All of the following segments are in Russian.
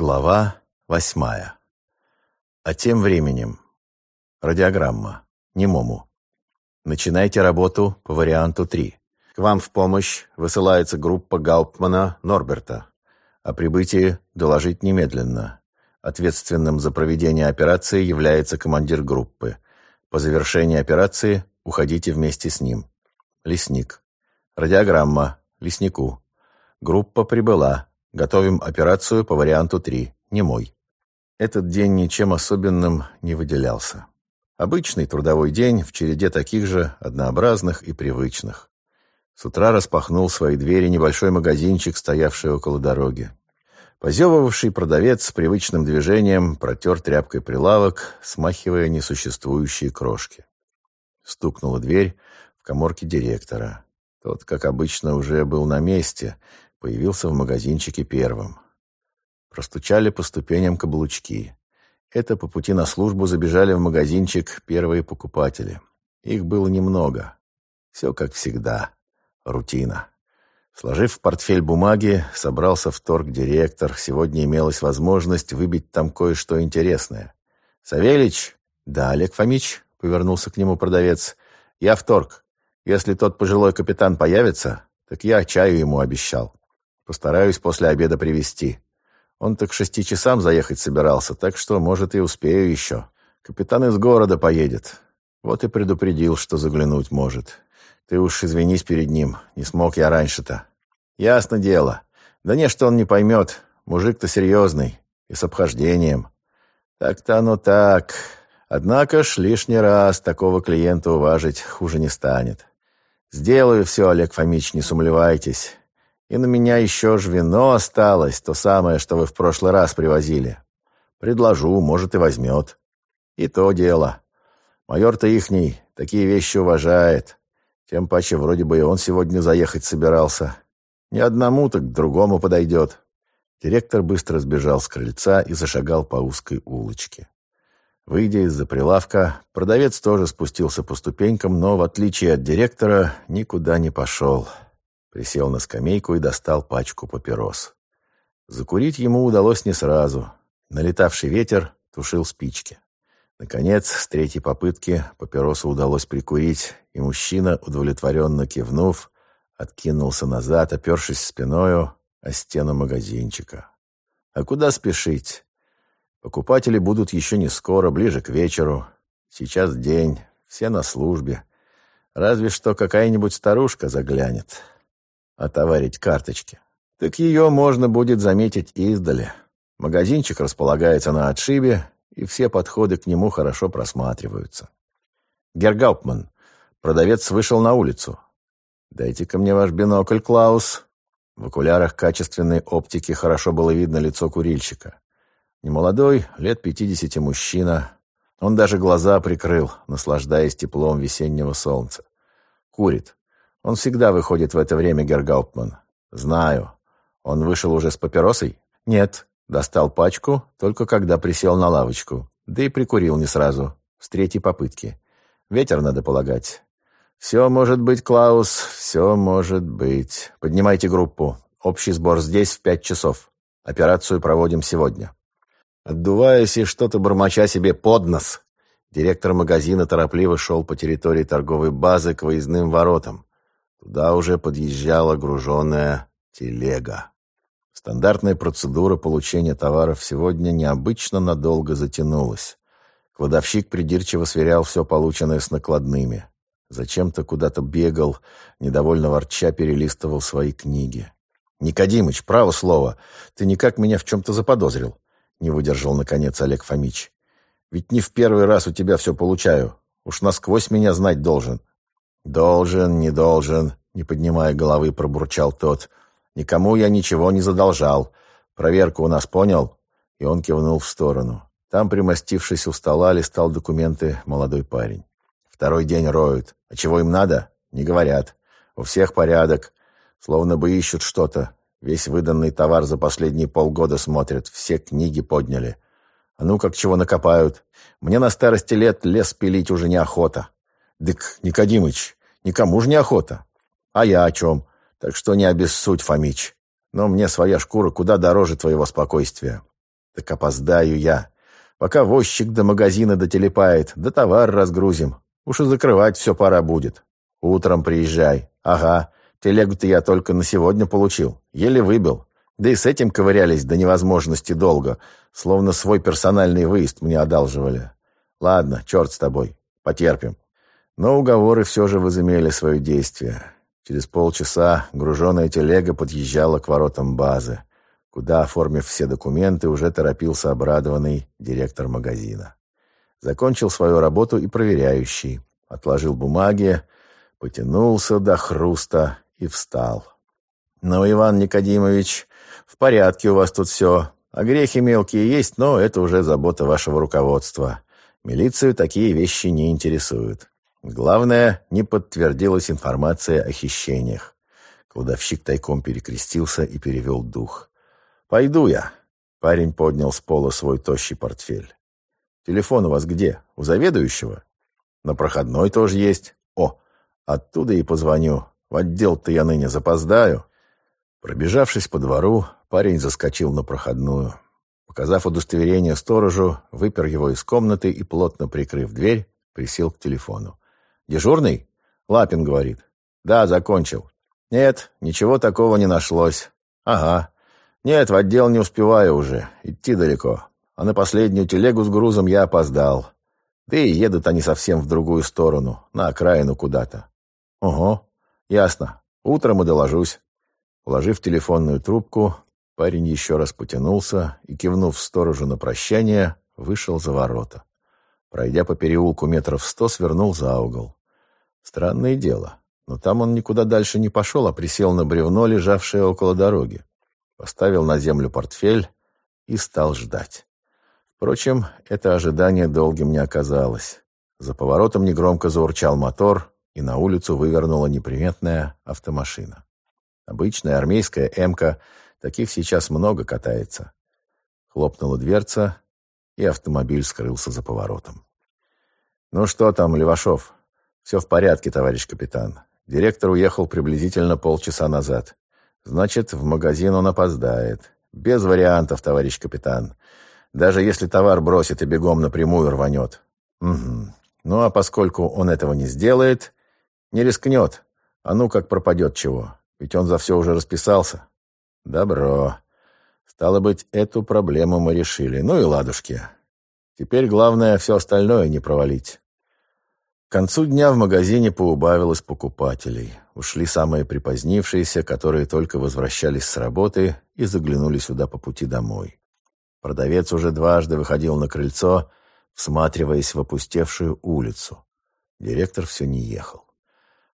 Глава восьмая. А тем временем. Радиограмма. Немому. Начинайте работу по варианту 3. К вам в помощь высылается группа Гауптмана Норберта. О прибытии доложить немедленно. Ответственным за проведение операции является командир группы. По завершении операции уходите вместе с ним. Лесник. Радиограмма. Леснику. Группа прибыла. Готовим операцию по варианту 3. Не мой. Этот день ничем особенным не выделялся. Обычный трудовой день в череде таких же, однообразных и привычных. С утра распахнул свои двери небольшой магазинчик, стоявший около дороги. Позевывавший продавец с привычным движением протер тряпкой прилавок, смахивая несуществующие крошки. Стукнула дверь в коморке директора. Тот, как обычно, уже был на месте, Появился в магазинчике первым. Простучали по ступеням каблучки. Это по пути на службу забежали в магазинчик первые покупатели. Их было немного. Все как всегда. Рутина. Сложив в портфель бумаги, собрался в торг директор. Сегодня имелась возможность выбить там кое-что интересное. «Савельич?» «Да, Олег Фомич», — повернулся к нему продавец. «Я в торг. Если тот пожилой капитан появится, так я чаю ему обещал». Постараюсь после обеда привезти. Он так к шести часам заехать собирался, так что, может, и успею еще. Капитан из города поедет. Вот и предупредил, что заглянуть может. Ты уж извинись перед ним, не смог я раньше-то. Ясно дело. Да не, что он не поймет. Мужик-то серьезный и с обхождением. Так-то оно так. Однако ж лишний раз такого клиента уважить хуже не станет. Сделаю все, Олег Фомич, не сумлевайтесь. И на меня еще ж вино осталось, то самое, что вы в прошлый раз привозили. Предложу, может, и возьмет. И то дело. Майор-то ихний такие вещи уважает. Тем паче вроде бы и он сегодня заехать собирался. Не одному, так другому подойдет. Директор быстро сбежал с крыльца и зашагал по узкой улочке. Выйдя из-за прилавка, продавец тоже спустился по ступенькам, но, в отличие от директора, никуда не пошел. Присел на скамейку и достал пачку папирос. Закурить ему удалось не сразу. Налетавший ветер тушил спички. Наконец, с третьей попытки папиросу удалось прикурить, и мужчина, удовлетворенно кивнув, откинулся назад, опершись спиною о стену магазинчика. А куда спешить? Покупатели будут еще не скоро, ближе к вечеру. Сейчас день, все на службе. Разве что какая-нибудь старушка заглянет отоварить карточки. Так ее можно будет заметить издали. Магазинчик располагается на отшибе, и все подходы к нему хорошо просматриваются. Гергауптман, продавец вышел на улицу. «Дайте-ка мне ваш бинокль, Клаус». В окулярах качественной оптики хорошо было видно лицо курильщика. Немолодой, лет пятидесяти мужчина. Он даже глаза прикрыл, наслаждаясь теплом весеннего солнца. Курит. Он всегда выходит в это время, Гергауптман. Знаю. Он вышел уже с папиросой? Нет. Достал пачку, только когда присел на лавочку. Да и прикурил не сразу. С третьей попытки. Ветер, надо полагать. Все может быть, Клаус, все может быть. Поднимайте группу. Общий сбор здесь в пять часов. Операцию проводим сегодня. Отдуваясь и что-то бормоча себе под нос, директор магазина торопливо шел по территории торговой базы к выездным воротам. Туда уже подъезжала груженная телега. Стандартная процедура получения товаров сегодня необычно надолго затянулась. Кладовщик придирчиво сверял все полученное с накладными. Зачем-то куда-то бегал, недовольно ворча перелистывал свои книги. «Никодимыч, право слово, ты никак меня в чем-то заподозрил», — не выдержал, наконец, Олег Фомич. «Ведь не в первый раз у тебя все получаю. Уж насквозь меня знать должен. «Должен, не должен», — не поднимая головы, пробурчал тот. «Никому я ничего не задолжал. Проверку у нас понял?» И он кивнул в сторону. Там, примостившись у стола, листал документы молодой парень. «Второй день роют. А чего им надо? Не говорят. У всех порядок. Словно бы ищут что-то. Весь выданный товар за последние полгода смотрят. Все книги подняли. А ну как чего накопают. Мне на старости лет лес пилить уже неохота. «Дык, Никодимыч, никому ж не охота. А я о чем? Так что не обессудь, Фомич. Но мне своя шкура куда дороже твоего спокойствия. Так опоздаю я. Пока возчик до магазина дотелепает, да товар разгрузим. Уж и закрывать все пора будет. Утром приезжай. Ага, телегу-то я только на сегодня получил. Еле выбил. Да и с этим ковырялись до невозможности долго, словно свой персональный выезд мне одалживали. Ладно, черт с тобой, потерпим. Но уговоры все же возымели свое действие. Через полчаса груженная телега подъезжала к воротам базы, куда, оформив все документы, уже торопился обрадованный директор магазина. Закончил свою работу и проверяющий. Отложил бумаги, потянулся до хруста и встал. «Ну, Иван Никодимович, в порядке у вас тут все. А грехи мелкие есть, но это уже забота вашего руководства. Милицию такие вещи не интересуют. Главное, не подтвердилась информация о хищениях. Кладовщик тайком перекрестился и перевел дух. «Пойду я». Парень поднял с пола свой тощий портфель. «Телефон у вас где? У заведующего?» «На проходной тоже есть. О, оттуда и позвоню. В отдел-то я ныне запоздаю». Пробежавшись по двору, парень заскочил на проходную. Показав удостоверение сторожу, выпер его из комнаты и, плотно прикрыв дверь, присел к телефону. «Дежурный?» Лапин говорит. «Да, закончил». «Нет, ничего такого не нашлось». «Ага. Нет, в отдел не успеваю уже. Идти далеко. А на последнюю телегу с грузом я опоздал. Да и едут они совсем в другую сторону, на окраину куда-то». «Ого, ясно. Утром и доложусь». Положив телефонную трубку, парень еще раз потянулся и, кивнув сторожу на прощание, вышел за ворота. Пройдя по переулку метров сто, свернул за угол. Странное дело, но там он никуда дальше не пошел, а присел на бревно, лежавшее около дороги. Поставил на землю портфель и стал ждать. Впрочем, это ожидание долгим не оказалось. За поворотом негромко заурчал мотор, и на улицу вывернула неприметная автомашина. Обычная армейская «Эмка», таких сейчас много катается. Хлопнула дверца, и автомобиль скрылся за поворотом. «Ну что там, Левашов?» «Все в порядке, товарищ капитан. Директор уехал приблизительно полчаса назад. Значит, в магазин он опоздает. Без вариантов, товарищ капитан. Даже если товар бросит и бегом напрямую рванет. Угу. Ну а поскольку он этого не сделает, не рискнет. А ну как пропадет чего. Ведь он за все уже расписался. Добро. Стало быть, эту проблему мы решили. Ну и ладушки. Теперь главное все остальное не провалить. К концу дня в магазине поубавилось покупателей. Ушли самые припозднившиеся, которые только возвращались с работы и заглянули сюда по пути домой. Продавец уже дважды выходил на крыльцо, всматриваясь в опустевшую улицу. Директор все не ехал.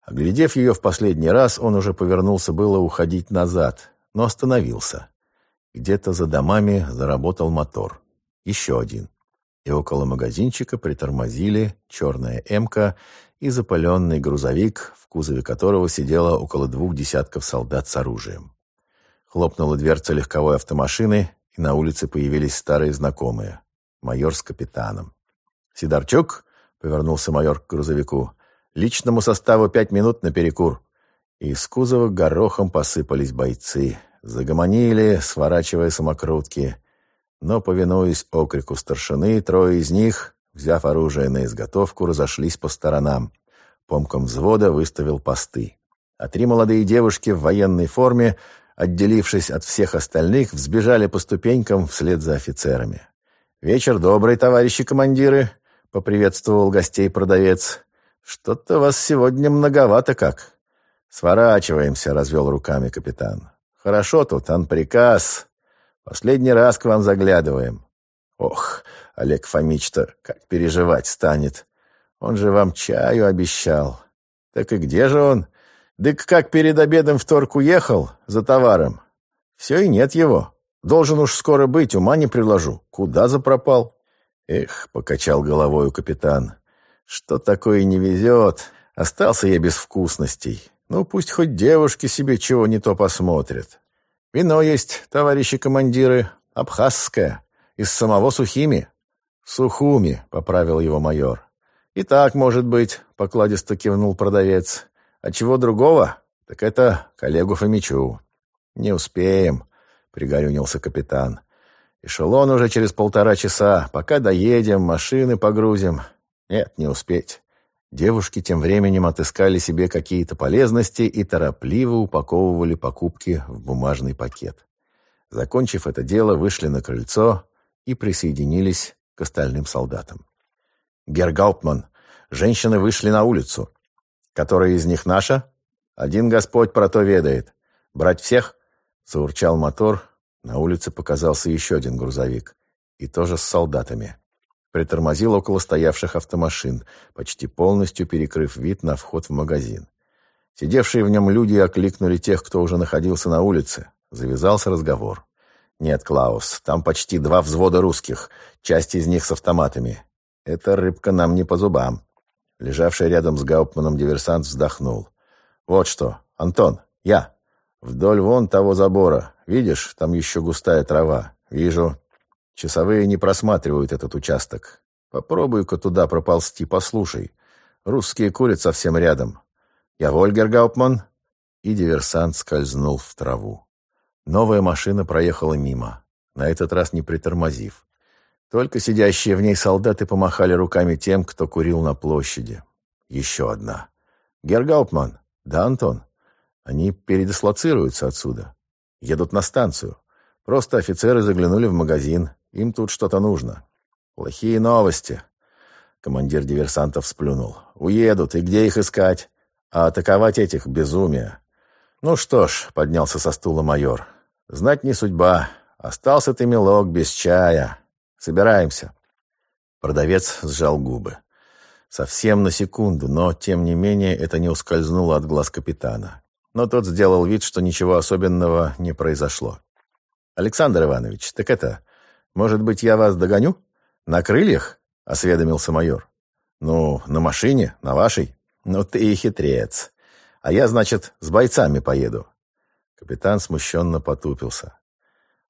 Оглядев ее в последний раз, он уже повернулся было уходить назад, но остановился. Где-то за домами заработал мотор. Еще один. И около магазинчика притормозили черная «Эмка» и запаленный грузовик, в кузове которого сидело около двух десятков солдат с оружием. Хлопнула дверца легковой автомашины, и на улице появились старые знакомые. Майор с капитаном. «Сидорчук?» — повернулся майор к грузовику. Личному составу пять минут на перекур. Из кузова горохом посыпались бойцы. Загомонили, сворачивая самокрутки. Но, повинуясь окрику старшины, трое из них, взяв оружие на изготовку, разошлись по сторонам. Помком взвода выставил посты. А три молодые девушки в военной форме, отделившись от всех остальных, взбежали по ступенькам вслед за офицерами. «Вечер добрый, товарищи командиры!» — поприветствовал гостей продавец. «Что-то вас сегодня многовато как». «Сворачиваемся», — развел руками капитан. «Хорошо тут, анприказ. Последний раз к вам заглядываем». «Ох, Олег Фомич-то как переживать станет. Он же вам чаю обещал». «Так и где же он?» «Дык как перед обедом в торг уехал за товаром. Все и нет его. Должен уж скоро быть, ума не приложу. Куда запропал?» «Эх», — покачал головой капитан, что такое не везет? Остался я без вкусностей. Ну, пусть хоть девушки себе чего не то посмотрят. Вино есть, товарищи командиры, абхазское, из самого Сухими. Сухуми, поправил его майор. И так, может быть, покладисто кивнул продавец. А чего другого? Так это коллегу Фомичу. Не успеем, пригорюнился капитан. Эшелон уже через полтора часа. Пока доедем, машины погрузим. Нет, не успеть. Девушки тем временем отыскали себе какие-то полезности и торопливо упаковывали покупки в бумажный пакет. Закончив это дело, вышли на крыльцо и присоединились к остальным солдатам. «Гергауптман, женщины вышли на улицу. Которая из них наша? Один Господь про то ведает. Брать всех?» Заурчал мотор. На улице показался еще один грузовик. И тоже с солдатами притормозил около стоявших автомашин, почти полностью перекрыв вид на вход в магазин. Сидевшие в нем люди окликнули тех, кто уже находился на улице. Завязался разговор. «Нет, Клаус, там почти два взвода русских, часть из них с автоматами. Эта рыбка нам не по зубам». Лежавший рядом с Гауптманом диверсант вздохнул. «Вот что, Антон, я. Вдоль вон того забора. Видишь, там еще густая трава. Вижу. Часовые не просматривают этот участок. Попробуй-ка туда проползти, послушай. Русские курят совсем рядом. Я Вольгер Гауптман. И диверсант скользнул в траву. Новая машина проехала мимо, на этот раз не притормозив. Только сидящие в ней солдаты помахали руками тем, кто курил на площади. Еще одна. Гергауптман. Да, Антон. Они передислоцируются отсюда. Едут на станцию. Просто офицеры заглянули в магазин. Им тут что-то нужно. Плохие новости. Командир диверсантов сплюнул. Уедут, и где их искать? А атаковать этих — безумие. Ну что ж, поднялся со стула майор. Знать не судьба. Остался ты, милок, без чая. Собираемся. Продавец сжал губы. Совсем на секунду, но, тем не менее, это не ускользнуло от глаз капитана. Но тот сделал вид, что ничего особенного не произошло. «Александр Иванович, так это, «Может быть, я вас догоню? На крыльях?» — осведомился майор. «Ну, на машине, на вашей. Ну, ты и хитрец. А я, значит, с бойцами поеду». Капитан смущенно потупился.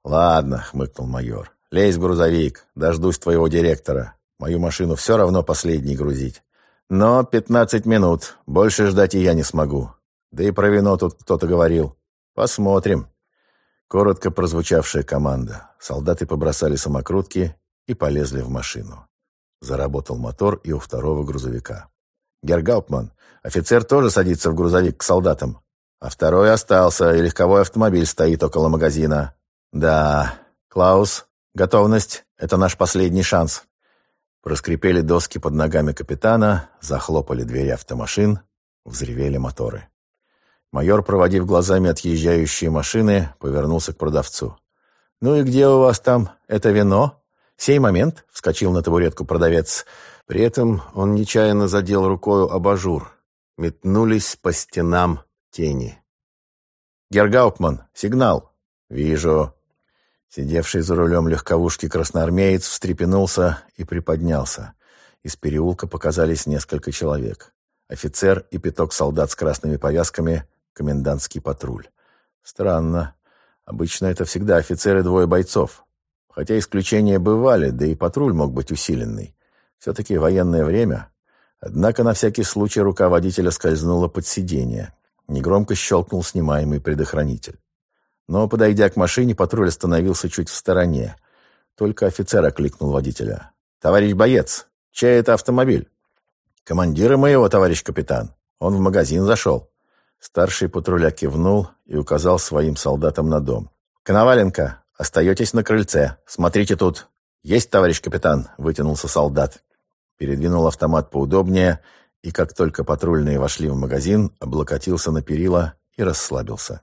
«Ладно», — хмыкнул майор. «Лезь в грузовик, дождусь твоего директора. Мою машину все равно последней грузить. Но пятнадцать минут, больше ждать и я не смогу. Да и про вино тут кто-то говорил. Посмотрим». Коротко прозвучавшая команда. Солдаты побросали самокрутки и полезли в машину. Заработал мотор и у второго грузовика. «Гергаупман, офицер тоже садится в грузовик к солдатам. А второй остался, и легковой автомобиль стоит около магазина. Да, Клаус, готовность — это наш последний шанс». Проскрипели доски под ногами капитана, захлопали двери автомашин, взревели моторы. Майор, проводив глазами отъезжающие машины, повернулся к продавцу. «Ну и где у вас там это вино?» «Сей момент», — вскочил на табуретку продавец. При этом он нечаянно задел рукою абажур. Метнулись по стенам тени. «Гергаупман, сигнал!» «Вижу». Сидевший за рулем легковушки красноармеец встрепенулся и приподнялся. Из переулка показались несколько человек. Офицер и пяток солдат с красными повязками комендантский патруль. Странно. Обычно это всегда офицеры двое бойцов. Хотя исключения бывали, да и патруль мог быть усиленный. Все-таки военное время. Однако на всякий случай рука водителя скользнула под сиденье. Негромко щелкнул снимаемый предохранитель. Но, подойдя к машине, патруль остановился чуть в стороне. Только офицер окликнул водителя. «Товарищ боец, чей это автомобиль?» «Командира моего, товарищ капитан. Он в магазин зашел». Старший патруля кивнул и указал своим солдатам на дом. «Коноваленко, остаетесь на крыльце. Смотрите тут». «Есть, товарищ капитан», — вытянулся солдат. Передвинул автомат поудобнее, и как только патрульные вошли в магазин, облокотился на перила и расслабился.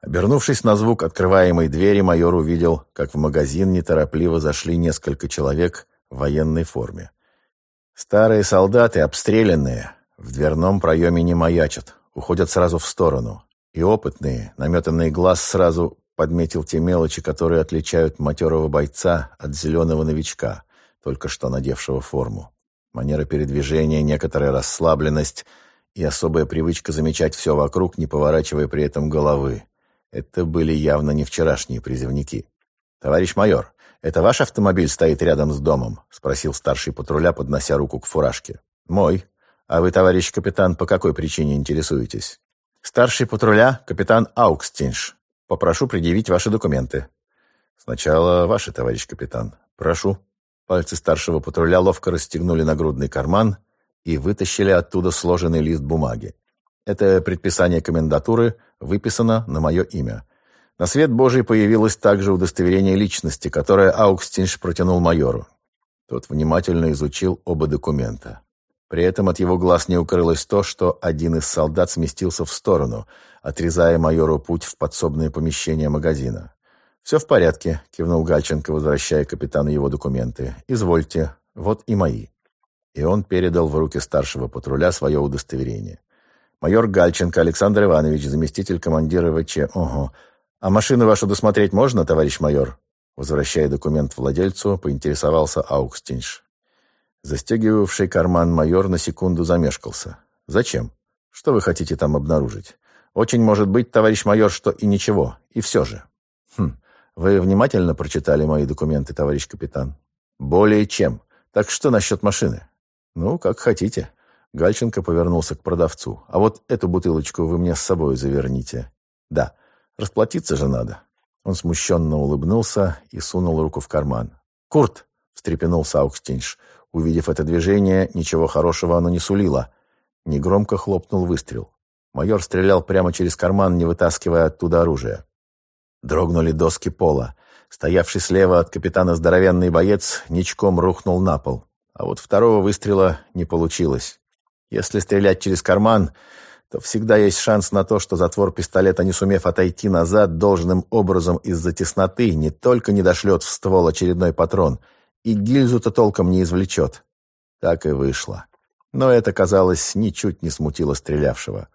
Обернувшись на звук открываемой двери, майор увидел, как в магазин неторопливо зашли несколько человек в военной форме. Старые солдаты, обстрелянные, в дверном проеме не маячат, уходят сразу в сторону. И опытный, наметанный глаз сразу подметил те мелочи, которые отличают матерого бойца от зеленого новичка, только что надевшего форму. Манера передвижения, некоторая расслабленность и особая привычка замечать все вокруг, не поворачивая при этом головы. Это были явно не вчерашние призывники. «Товарищ майор, это ваш автомобиль стоит рядом с домом?» — спросил старший патруля, поднося руку к фуражке. «Мой», «А вы, товарищ капитан, по какой причине интересуетесь?» «Старший патруля, капитан Аукстинш. Попрошу предъявить ваши документы». Сначала ваши, товарищ капитан. Прошу. Пальцы старшего патруля ловко расстегнули нагрудный карман и вытащили оттуда сложенный лист бумаги. Это предписание комендатуры выписано на мое имя. На свет Божий появилось также удостоверение личности, которое Аукстинш протянул майору. Тот внимательно изучил оба документа. При этом от его глаз не укрылось то, что один из солдат сместился в сторону, отрезая майору путь в подсобное помещение магазина. «Все в порядке», — кивнул Гальченко, возвращая капитану его документы. «Извольте, вот и мои». И он передал в руки старшего патруля свое удостоверение. «Майор Гальченко Александр Иванович, заместитель командира ВЧ. Ого. А машину вашу досмотреть можно, товарищ майор?» Возвращая документ владельцу, поинтересовался Аукстинш. Застегивавший карман майор на секунду замешкался. «Зачем? Что вы хотите там обнаружить? Очень может быть, товарищ майор, что и ничего. И все же». «Хм, вы внимательно прочитали мои документы, товарищ капитан?» «Более чем. Так что насчет машины?» «Ну, как хотите». Гальченко повернулся к продавцу. «А вот эту бутылочку вы мне с собой заверните». «Да, расплатиться же надо». Он смущенно улыбнулся и сунул руку в карман. «Курт!» — встрепенулся Аукстинш. Увидев это движение, ничего хорошего оно не сулило. Негромко хлопнул выстрел. Майор стрелял прямо через карман, не вытаскивая оттуда оружие. Дрогнули доски пола. Стоявший слева от капитана здоровенный боец ничком рухнул на пол. А вот второго выстрела не получилось. Если стрелять через карман, то всегда есть шанс на то, что затвор пистолета, не сумев отойти назад должным образом из-за тесноты, не только не дошлет в ствол очередной патрон — и гильзу-то толком не извлечет. Так и вышло. Но это, казалось, ничуть не смутило стрелявшего.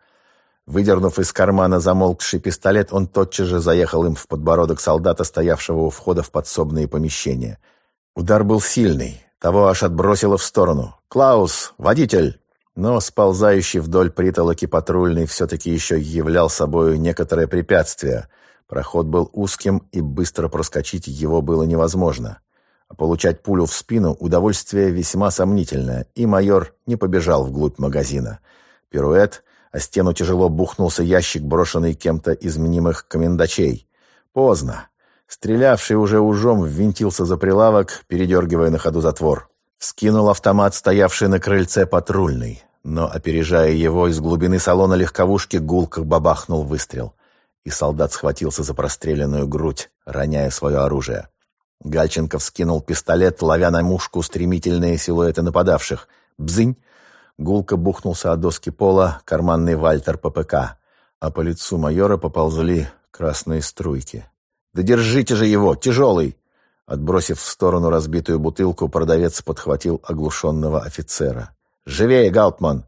Выдернув из кармана замолкший пистолет, он тотчас же заехал им в подбородок солдата, стоявшего у входа в подсобные помещения. Удар был сильный, того аж отбросило в сторону. «Клаус! Водитель!» Но сползающий вдоль притолоки патрульный все-таки еще являл собою некоторое препятствие. Проход был узким, и быстро проскочить его было невозможно. А получать пулю в спину – удовольствие весьма сомнительное, и майор не побежал вглубь магазина. Пируэт, а стену тяжело бухнулся ящик, брошенный кем-то из мнимых комендачей. Поздно. Стрелявший уже ужом ввинтился за прилавок, передергивая на ходу затвор. Скинул автомат, стоявший на крыльце патрульный. Но, опережая его, из глубины салона легковушки гулко бабахнул выстрел. И солдат схватился за простреленную грудь, роняя свое оружие. Гальченков скинул пистолет, ловя на мушку стремительные силуэты нападавших. Бзынь! Гулко бухнулся о доски пола карманный Вальтер ППК, а по лицу майора поползли красные струйки. «Да держите же его! Тяжелый!» Отбросив в сторону разбитую бутылку, продавец подхватил оглушенного офицера. «Живее, Галтман!»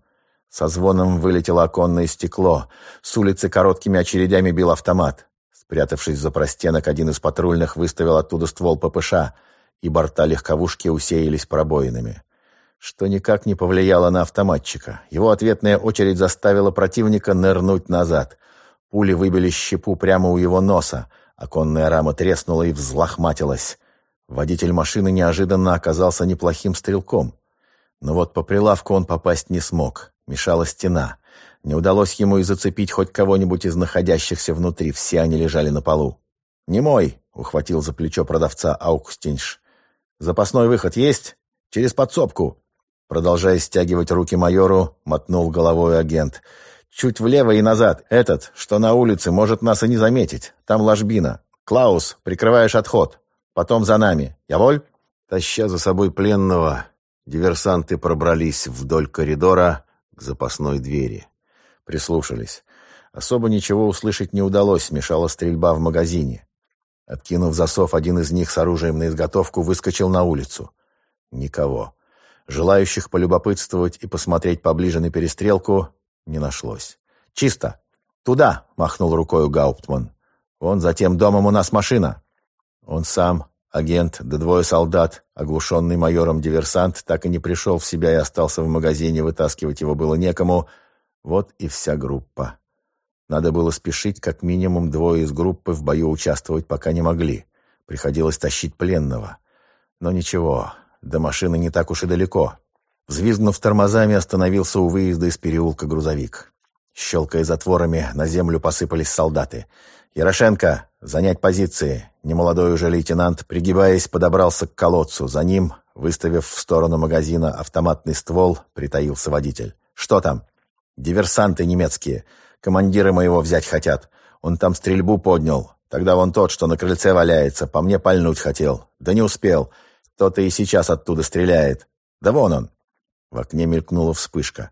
Со звоном вылетело оконное стекло. С улицы короткими очередями бил автомат. Спрятавшись за простенок, один из патрульных выставил оттуда ствол ППШ, и борта легковушки усеялись пробоинами. Что никак не повлияло на автоматчика. Его ответная очередь заставила противника нырнуть назад. Пули выбили щепу прямо у его носа. Оконная рама треснула и взлохматилась. Водитель машины неожиданно оказался неплохим стрелком. Но вот по прилавку он попасть не смог. Мешала стена. Не удалось ему и зацепить хоть кого-нибудь из находящихся внутри, все они лежали на полу. «Не мой!» — ухватил за плечо продавца Аукстинш. «Запасной выход есть? Через подсобку!» Продолжая стягивать руки майору, мотнул головой агент. «Чуть влево и назад. Этот, что на улице, может нас и не заметить. Там ложбина. Клаус, прикрываешь отход. Потом за нами. Я воль?» Таща за собой пленного, диверсанты пробрались вдоль коридора к запасной двери. Прислушались. Особо ничего услышать не удалось, мешала стрельба в магазине. Откинув засов, один из них с оружием на изготовку выскочил на улицу. Никого. Желающих полюбопытствовать и посмотреть поближе на перестрелку не нашлось. «Чисто! Туда!» — махнул рукой Гауптман. «Вон за тем домом у нас машина!» Он сам, агент, да двое солдат, оглушенный майором диверсант, так и не пришел в себя и остался в магазине, вытаскивать его было некому — вот и вся группа. Надо было спешить, как минимум двое из группы в бою участвовать пока не могли. Приходилось тащить пленного. Но ничего, до машины не так уж и далеко. Взвизгнув тормозами, остановился у выезда из переулка грузовик. Щелкая затворами, на землю посыпались солдаты. «Ярошенко, занять позиции!» Немолодой уже лейтенант, пригибаясь, подобрался к колодцу. За ним, выставив в сторону магазина автоматный ствол, притаился водитель. «Что там?» «Диверсанты немецкие. Командиры моего взять хотят. Он там стрельбу поднял. Тогда вон тот, что на крыльце валяется, по мне пальнуть хотел. Да не успел. Кто-то и сейчас оттуда стреляет. Да вон он!» В окне мелькнула вспышка.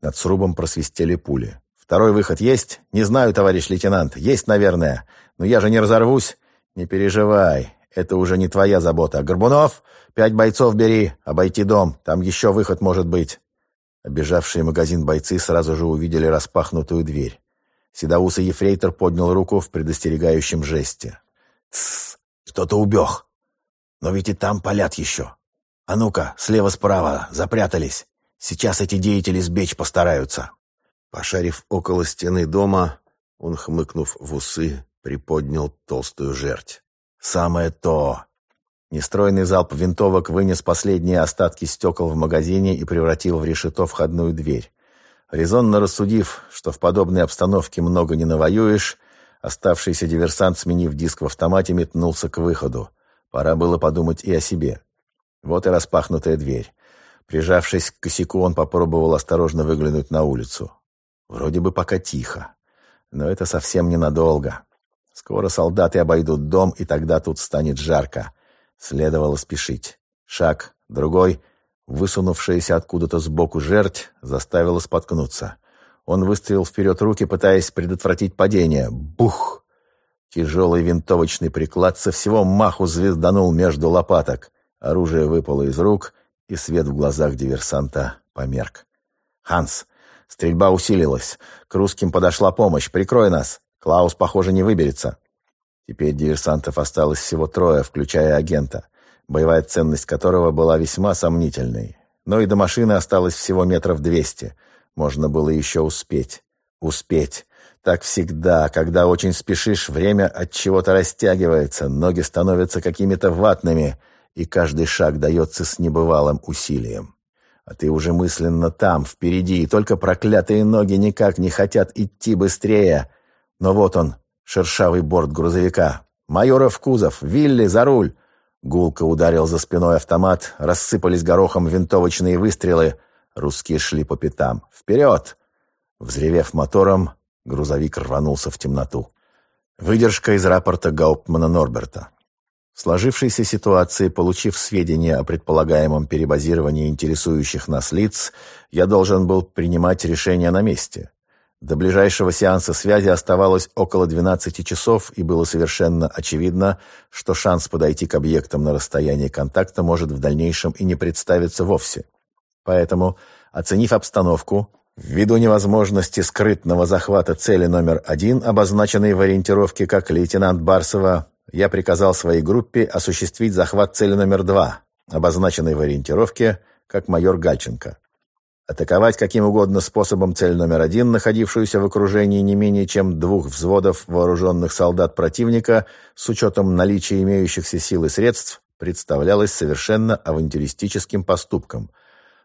Над срубом просвистели пули. «Второй выход есть?» «Не знаю, товарищ лейтенант. Есть, наверное. Но я же не разорвусь». «Не переживай. Это уже не твоя забота. Горбунов, пять бойцов бери. Обойти дом. Там еще выход может быть». Обежавшие магазин бойцы сразу же увидели распахнутую дверь. Седоусый ефрейтор поднял руку в предостерегающем жесте. «Тссс! Кто-то убег! Но ведь и там палят еще!» «А ну-ка, слева-справа, запрятались. Сейчас эти деятели сбечь постараются». Пошарив около стены дома, он, хмыкнув в усы, приподнял толстую жерть. «Самое то!» Нестройный залп винтовок вынес последние остатки стекол в магазине и превратил в решето входную дверь. Резонно рассудив, что в подобной обстановке много не навоюешь, оставшийся диверсант, сменив диск в автомате, метнулся к выходу. Пора было подумать и о себе. Вот и распахнутая дверь. Прижавшись к косяку, он попробовал осторожно выглянуть на улицу. Вроде бы пока тихо. Но это совсем ненадолго. Скоро солдаты обойдут дом, и тогда тут станет жарко. Следовало спешить. Шаг, другой, высунувшаяся откуда-то сбоку жерть, заставила споткнуться. Он выставил вперед руки, пытаясь предотвратить падение. Бух! Тяжелый винтовочный приклад со всего маху звезданул между лопаток. Оружие выпало из рук, и свет в глазах диверсанта померк. «Ханс!» Стрельба усилилась. К русским подошла помощь. «Прикрой нас!» Клаус, похоже, не выберется. Теперь диверсантов осталось всего трое, включая агента, боевая ценность которого была весьма сомнительной. Но и до машины осталось всего метров двести. Можно было еще успеть. Успеть. Так всегда, когда очень спешишь, время от чего-то растягивается, ноги становятся какими-то ватными — и каждый шаг дается с небывалым усилием. А ты уже мысленно там, впереди, и только проклятые ноги никак не хотят идти быстрее. Но вот он, шершавый борт грузовика. Майоров кузов, Вилли за руль. Гулко ударил за спиной автомат, рассыпались горохом винтовочные выстрелы. Русские шли по пятам. «Вперед!» Взревев мотором, грузовик рванулся в темноту. Выдержка из рапорта Гауптмана Норберта сложившейся ситуации, получив сведения о предполагаемом перебазировании интересующих нас лиц, я должен был принимать решение на месте. До ближайшего сеанса связи оставалось около 12 часов, и было совершенно очевидно, что шанс подойти к объектам на расстоянии контакта может в дальнейшем и не представиться вовсе. Поэтому, оценив обстановку, Ввиду невозможности скрытного захвата цели номер один, обозначенной в ориентировке как лейтенант Барсова, я приказал своей группе осуществить захват цели номер два, обозначенной в ориентировке как майор Гальченко. Атаковать каким угодно способом цель номер один, находившуюся в окружении не менее чем двух взводов вооруженных солдат противника, с учетом наличия имеющихся сил и средств, представлялось совершенно авантюристическим поступком –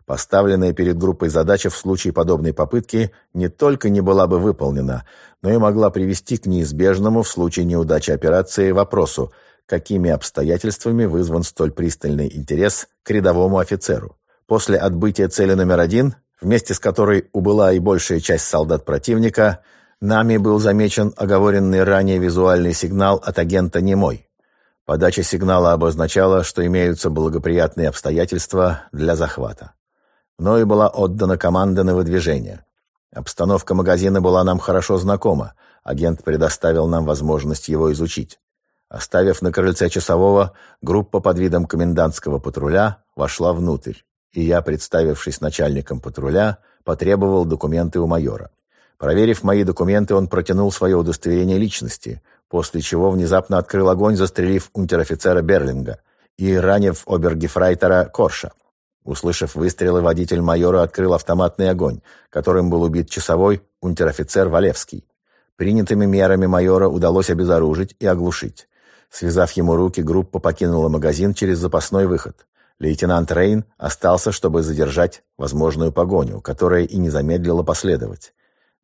Поставленная перед группой задача в случае подобной попытки не только не была бы выполнена, но и могла привести к неизбежному в случае неудачи операции вопросу, какими обстоятельствами вызван столь пристальный интерес к рядовому офицеру. После отбытия цели номер один, вместе с которой убыла и большая часть солдат противника, нами был замечен оговоренный ранее визуальный сигнал от агента «Немой». Подача сигнала обозначала, что имеются благоприятные обстоятельства для захвата. Мною была отдана команда на выдвижение. Обстановка магазина была нам хорошо знакома. Агент предоставил нам возможность его изучить. Оставив на крыльце часового, группа под видом комендантского патруля вошла внутрь, и я, представившись начальником патруля, потребовал документы у майора. Проверив мои документы, он протянул свое удостоверение личности, после чего внезапно открыл огонь, застрелив унтер-офицера Берлинга и ранив обергефрайтера Корша. Услышав выстрелы, водитель майора открыл автоматный огонь, которым был убит часовой унтер-офицер Валевский. Принятыми мерами майора удалось обезоружить и оглушить. Связав ему руки, группа покинула магазин через запасной выход. Лейтенант Рейн остался, чтобы задержать возможную погоню, которая и не замедлила последовать.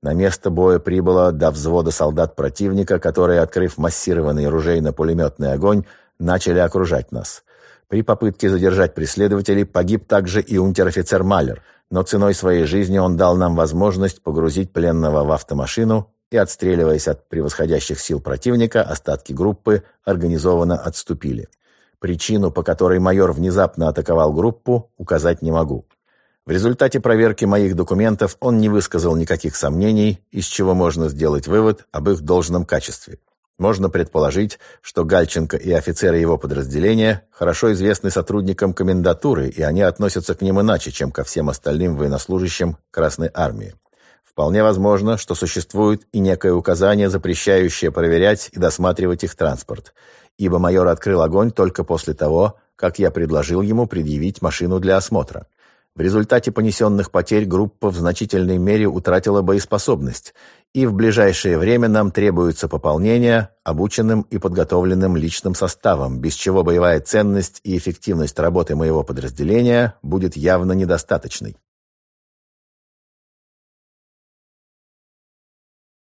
На место боя прибыло до взвода солдат противника, которые, открыв массированный ружейно-пулеметный огонь, начали окружать нас. При попытке задержать преследователей погиб также и унтер-офицер Малер, но ценой своей жизни он дал нам возможность погрузить пленного в автомашину и, отстреливаясь от превосходящих сил противника, остатки группы организованно отступили. Причину, по которой майор внезапно атаковал группу, указать не могу. В результате проверки моих документов он не высказал никаких сомнений, из чего можно сделать вывод об их должном качестве. Можно предположить, что Гальченко и офицеры его подразделения хорошо известны сотрудникам комендатуры, и они относятся к ним иначе, чем ко всем остальным военнослужащим Красной Армии. Вполне возможно, что существует и некое указание, запрещающее проверять и досматривать их транспорт, ибо майор открыл огонь только после того, как я предложил ему предъявить машину для осмотра. В результате понесенных потерь группа в значительной мере утратила боеспособность, и в ближайшее время нам требуется пополнение обученным и подготовленным личным составом, без чего боевая ценность и эффективность работы моего подразделения будет явно недостаточной.